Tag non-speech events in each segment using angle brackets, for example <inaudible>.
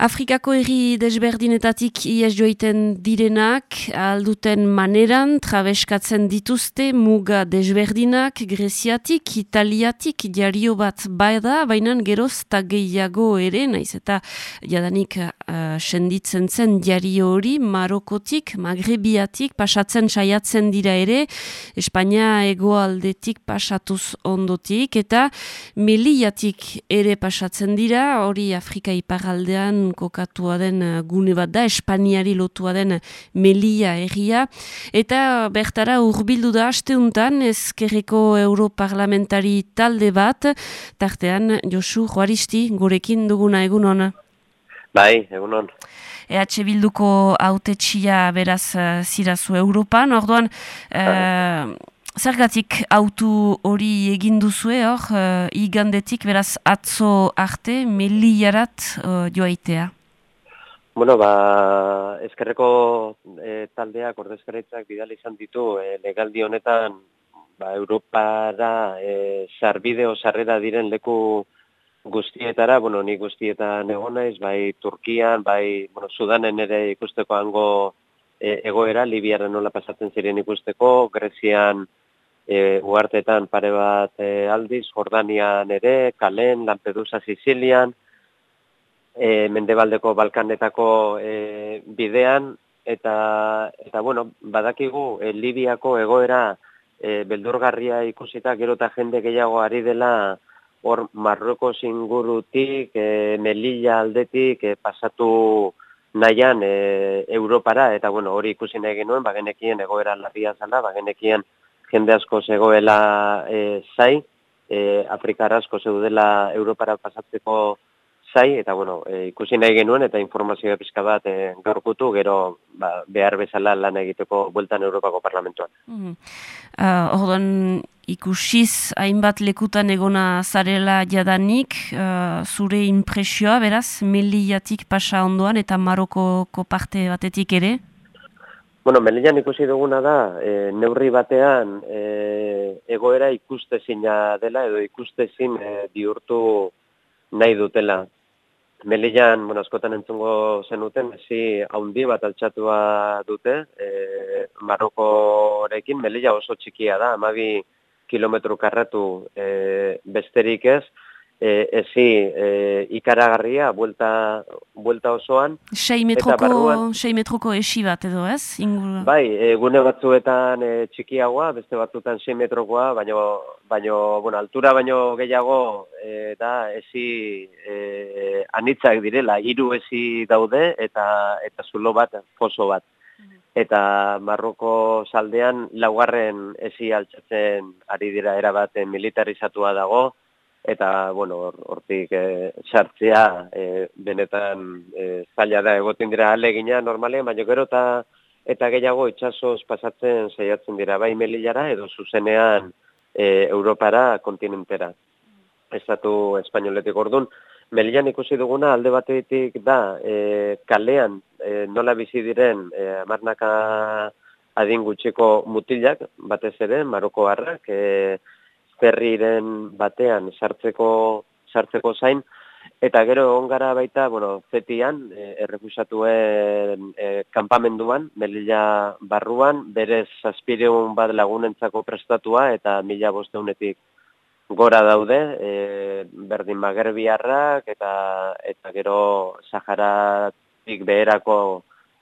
Afrikako herri desberdinetatik ies joiten direnak, alduten maneran, trabeskatzen dituzte muga desberdinak, greziatik, italiatik, diario bat baida, baina geroz eta gehiago ere, naiz eta jadanik uh, senditzen zen diario hori, marokotik, magrebiatik, pasatzen saiatzen dira ere, Espainia egoaldetik pasatuz ondotik, eta meliatik ere pasatzen dira, hori Afrika iparaldean kokatua den eh, gune bat da, Espainiari lotua den Melia erria, eta bertara urbildu da asteuntan ezkerreko europarlamentari talde bat, tartean Josu Juaristi gurekin duguna egun hona. Bai, egun hon. EH Bilduko autetxia beraz zirazu Europan, orduan, uh, Zergatik autu hori egin duzue hor, uh, igandetik beraz atzo arte meliarat uh, joaitea? Bueno, ba, ezkerreko e, taldeak ordezkaretzak bidali izan ditu e, legaldi honetan ba, Europara e, sarbide o sarrera diren leku guztietara, bueno, ni guztietan egon naiz, bai Turkian, bai bueno, Sudanen ere ikusteko hango e, egoera, Libiaren nola pasatzen ziren ikusteko, Grezian, e, uartetan pare bat e, aldiz, Jordanian ere, Kalen, Lampedusa, Sicilian, e, Mendebaldeko Balkanetako e, bidean, eta, eta bueno, badakigu, e, Libiako egoera e, beldurgarria ikusita, gero eta jende gehiago ari dela, hor Marroko zingurutik, e, Melilla aldetik, e, pasatu nahian e, Europara, eta bueno, hori ikusi nahi genuen, bagenekien egoera larria zala, bagenekien jende asko zegoela e, zai, e, Afrikar asko zeudela Europara pasatzeko zai, eta bueno, e, ikusi nahi genuen eta informazioa pizka bat e, gaurkutu, gero ba, behar bezala lan egiteko bueltan Europako Parlamentuan. Mm -hmm. ikusiz hainbat lekutan egona zarela jadanik, uh, zure impresioa beraz, meliatik pasa ondoan eta Marokoko parte batetik ere? Bueno, Melian ikusi duguna da, e, neurri batean e, egoera ikustezina dela edo ikustezin e, bihurtu nahi dutela. Melian, bueno, askotan entzungo zenuten, ezi haundi bat altxatua dute, e, Marrokorekin, Melia oso txikia da, amabi kilometro karratu e, besterik ez, e, ezi e, ikaragarria, buelta, buelta osoan. 6 metroko, metroko esi bat edo ez? Inguru. Bai, e, gune batzuetan e, txikiagoa, beste batzuetan 6 metrokoa, baino, baino, bueno, altura baino gehiago e, da esi e, anitzak direla, hiru esi daude eta eta zulo bat, foso bat. Eta Marroko saldean laugarren esi altzatzen ari dira erabaten militarizatua dago, eta bueno hortik e, sartzea e, benetan e, zaila da egoten dira alegina normalean baina gero eta eta gehiago itsasoz pasatzen saiatzen dira. Bai melilara edo zuzenean e, Europara kontinentera. Estatu espainoletik ordun Melian ikusi duguna alde batetik da e, kalean e, nola bizi diren e, amarnaka adin gutxiko mutilak batez ere marokoarrak e, ferriren batean sartzeko sartzeko zain. Eta gero egon gara baita, bueno, zetian, e, errefusatuen e, kanpamenduan, Melilla barruan, berez zazpireun bat lagunentzako prestatua eta mila bosteunetik gora daude, e, berdin magerbiarrak eta eta gero Saharatik beherako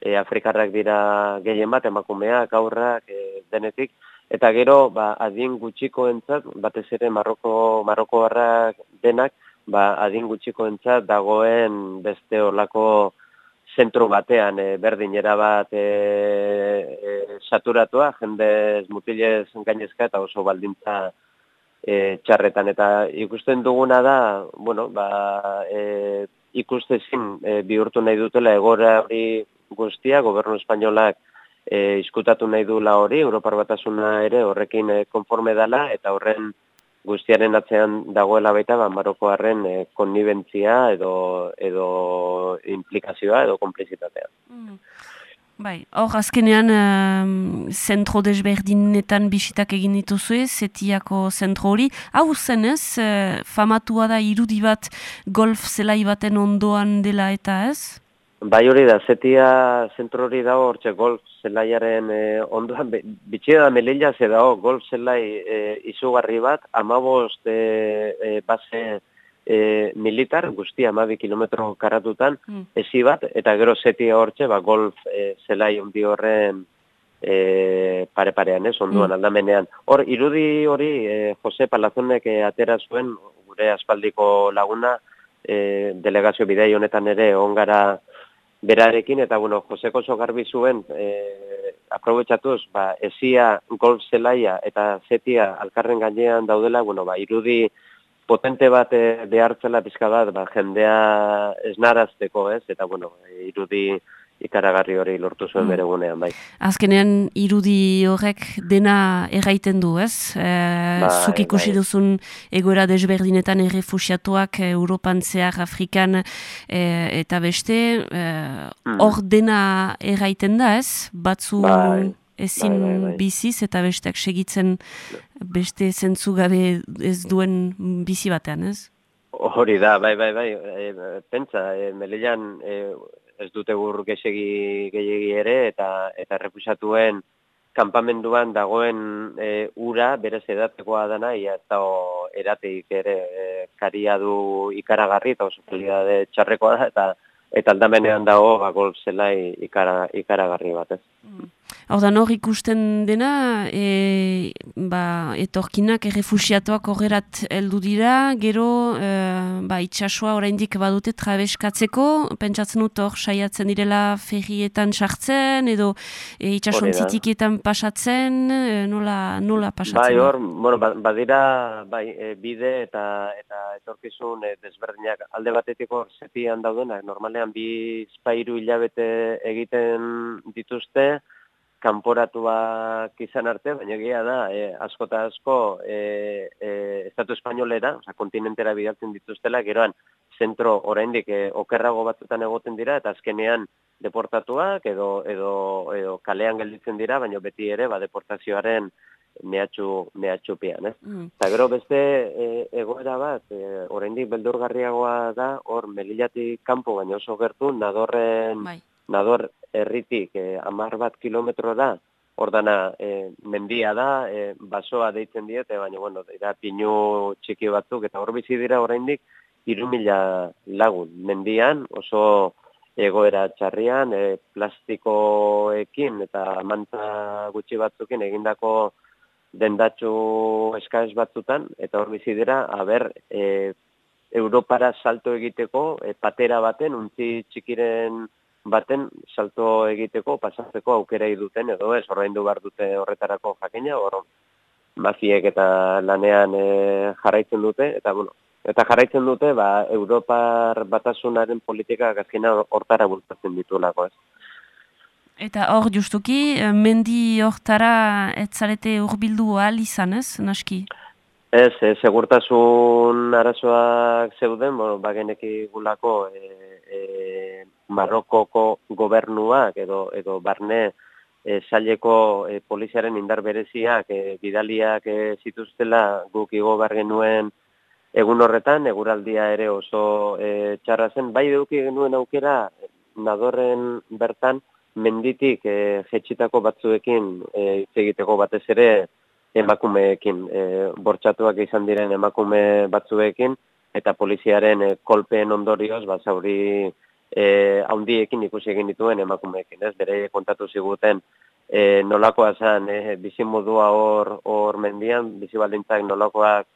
e, Afrikarrak dira gehien bat, emakumeak, aurrak, e, denetik, Eta gero, ba, adin gutxiko entzat, batez ere Marroko, harrak denak, ba, adin gutxiko entzat dagoen beste olako zentro batean, e, berdin bat e, e, saturatua, jendez mutilez gainezka eta oso baldintza e, txarretan. Eta ikusten duguna da, bueno, ba, e, ikustezin e, bihurtu nahi dutela egora hori guztia, gobernu espainolak, e, iskutatu nahi la hori, Europar batasuna ere horrekin e, konforme dela, eta horren guztiaren atzean dagoela baita, ba, Marokoarren e, konnibentzia edo, edo implikazioa edo komplizitatea. Mm. Bai, hor azkenean zentro desberdinetan bisitak egin dituzue, zetiako zentro hori. Hau zenez, uh, famatua da irudi bat golf zelai baten ondoan dela eta ez? Bai hori da, zetia zentro hori da hor, golf zelaiaren eh, ondoan, bitxea da melilla ze da golf zelai eh, izugarri bat, amabost eh, eh, base e, militar, guztia amabi kilometro karatutan, mm. ezi bat, eta gero zetia hortxe, ba, golf e, zelai ondi horren e, pare-parean, ez, onduan mm. aldamenean. Hor, irudi hori, e, Jose Palazonek e, atera zuen, gure aspaldiko laguna, e, delegazio bidei honetan ere, ongara berarekin, eta, bueno, Jose Koso garbi zuen, e, aprobetsatuz, ba, ezia golf zelaia eta zetia alkarren gainean daudela, bueno, ba, irudi potente bat e, behartzela pizka bat, ba, jendea esnarazteko, ez? Eta, bueno, irudi ikaragarri hori lortu zuen mm. bere gunean, bai. Azkenean, irudi horrek dena erraiten du, ez? E, bai, zuk ikusi bai. duzun egoera desberdinetan errefusiatuak Europan zehar, Afrikan e, eta beste, mm. hor mm. dena erraiten da, ez? Batzu... Bai ezin bai, bai, bai. biziz eta besteak segitzen beste zentzu gabe ez duen bizi batean, ez? Hori da, bai, bai, bai, e, pentsa, e, Melillan e, ez dute gur gehiagi gehiagi ere eta eta repusatuen kanpamenduan dagoen e, ura berez edatekoa dana eta erateik ere e, karia du ikaragarri eta oso txarrekoa da eta eta aldamenean dago ba, gol zelai ikara, ikaragarri bat ez. Mm. Hau da, nor ikusten dena, e, ba, etorkinak errefusiatuak horrerat heldu dira, gero e, ba, itxasua oraindik badute trabeskatzeko, pentsatzen dut hor saiatzen direla ferrietan sartzen, edo e, itxasuan zitikietan pasatzen, e, nola, nola pasatzen? Bai, hor, bueno, ba, badira bai, e, bide eta eta etorkizun e, desberdinak alde batetiko zetian daudenak, normalean bi spairu hilabete egiten dituzte, kanporatuak izan arte, baina egia da, e, asko eta asko e, e, Estatu Espainolera, oza, kontinentera bidaltzen dituztela, geroan, zentro oraindik e, okerrago batzutan egoten dira, eta azkenean deportatuak edo, edo, edo kalean gelditzen dira, baina beti ere, ba, deportazioaren mehatxu, mehatxu pian, ez? Mm. Eta gero beste e, egoera bat, e, oraindik beldurgarriagoa da, hor, melilatik kanpo, baina oso gertu, nadorren... Bai nador herritik eh, amar bat kilometro da, ordana eh, mendia da, eh, basoa deitzen diete, baina bueno, dira pinu txiki batzuk, eta hor bizi dira oraindik iru mila lagun. Mendian oso egoera txarrian, eh, plastikoekin eta manta gutxi batzukin egindako dendatxu eskaz batzutan, eta hor bizi dira, haber, eh, Europara salto egiteko, eh, patera baten, untzi txikiren baten salto egiteko pasatzeko aukera duten edo ez ordaindu behar dute horretarako jakina or mafiek eta lanean e, jarraitzen dute eta bueno eta jarraitzen dute ba Europar batasunaren politika gazkina hortara bultatzen ditulako ez Eta hor justuki, eh, mendi hortara etzarete urbildu ahal izan ez, naski? Ez, e, segurtasun arazoak zeuden, bueno, bageneki gulako e, e, Marrokoko gobernuak edo edo barne e, saileko e, poliziaren indar bereziak e, bidaliak e, zituztela guk igo genuen egun horretan eguraldia ere oso e, txarra zen. Bai eduki genuen aukera nadorren bertan menditik e, jetxitako batzuekin e, egiteko batez ere emakumeekin e, bortxatuak izan diren emakume batzuekin eta poliziaren e, kolpeen ondorioz ba eh haundiekin ikusi egin dituen emakumeekin, ez? Bere kontatu ziguten e, nolakoa zen, eh bizi modua hor hor mendian, bizi baldintzak nolakoak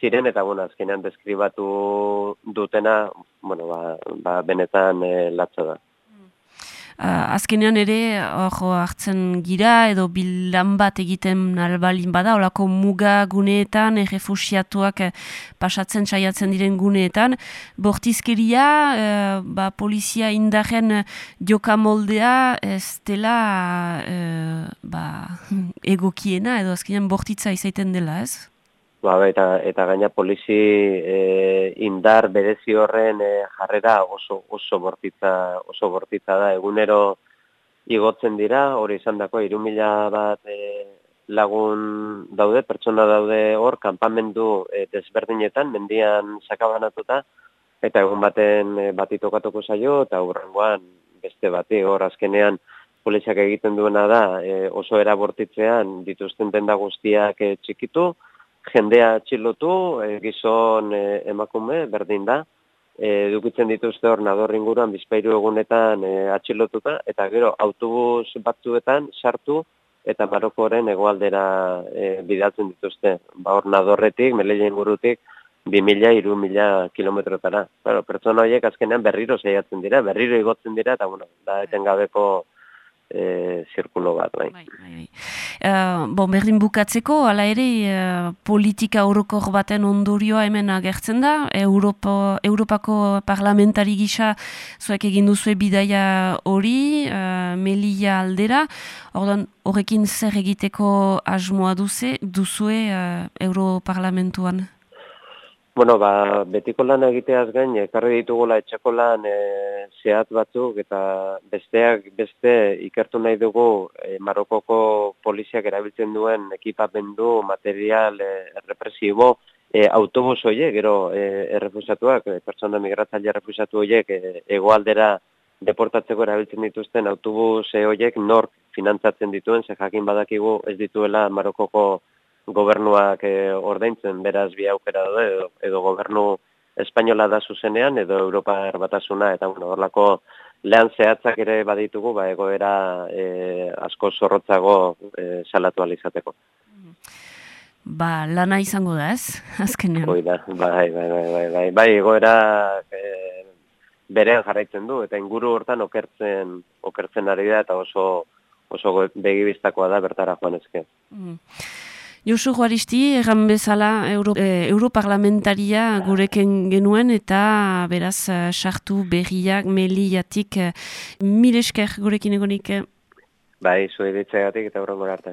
ziren eta bueno, azkenean deskribatu dutena, bueno, ba, ba benetan e, latza da. Uh, azkenean ere, hor hartzen gira, edo bilan bat egiten albalin bada, olako muga guneetan, errefusiatuak eh, pasatzen saiatzen diren guneetan. Bortizkeria, uh, ba, polizia indaren joka moldea, ez dela ba, <laughs> egokiena, edo azkenean bortitza izaiten dela, ez? Ba, eta, eta gaina polizi e, indar berezi horren e, jarrera oso oso bortitza oso bortitza da. Egunero igotzen dira, hori izan dako, irumila bat e, lagun daude, pertsona daude hor, kanpamendu e, desberdinetan, mendian sakabanatuta, eta egun baten e, bati tokatuko zaio, eta hurrengoan beste bati, hor azkenean poliziak egiten duena da, e, oso erabortitzean dituzten denda guztiak e, txikitu, jendea txilotu, e, gizon e, emakume, berdin da, e, dukitzen dituzte hor nador inguruan bizpairu egunetan e, atxilotuta, eta gero autobus batzuetan sartu, eta Marokoren egoaldera e, bidaltzen dituzte. Ba hor nadorretik, meleien ingurutik, bi mila, iru mila kilometrotara. Claro, pertsona horiek azkenean berriro zeiatzen dira, berriro igotzen dira, eta bueno, da etengabeko e, zirkulo bat, bai. bai, bai. Uh, bon, berdin bukatzeko, ala ere, uh, politika orokor baten ondorioa hemen agertzen da, Europa, Europako parlamentari gisa zuek egin duzue bidaia hori, uh, melia aldera, ordan horrekin zer egiteko asmoa duze, duzue uh, Europarlamentuan? Bueno, ba, betiko lan egiteaz gain, ekarri ditugula etxeko lan e, zehat batzuk, eta besteak beste ikertu nahi dugu e, Marokoko poliziak erabiltzen duen ekipamendu, material, e, represibo, e, autobus hoiek, gero e, errefusatuak, e, pertsona migratzaile errefusatu hoiek, e, egoaldera deportatzeko erabiltzen dituzten autobus hoiek nor finantzatzen dituen, ze jakin badakigu ez dituela Marokoko gobernuak e, ordaintzen beraz bi aukera daude edo, edo gobernu espainola da zuzenean edo Europa erbatasuna eta bueno, horlako lehan zehatzak ere baditugu ba egoera e, asko zorrotzago e, salatu alizateko. Ba, lana izango da ez, <laughs> azkenean. Hoi da, bai, bai, bai, bai, bai, bai, egoera e, berean jarraitzen du, eta inguru hortan okertzen, okertzen ari da, eta oso, oso begibistakoa da bertara joan ezke. Mm. Josu Juaristi, erran bezala Euro, e, Europarlamentaria gureken genuen eta beraz eh, sartu berriak meliatik e, mil esker gurekin egonik. Bai, zue ditzegatik eta horrengo arte.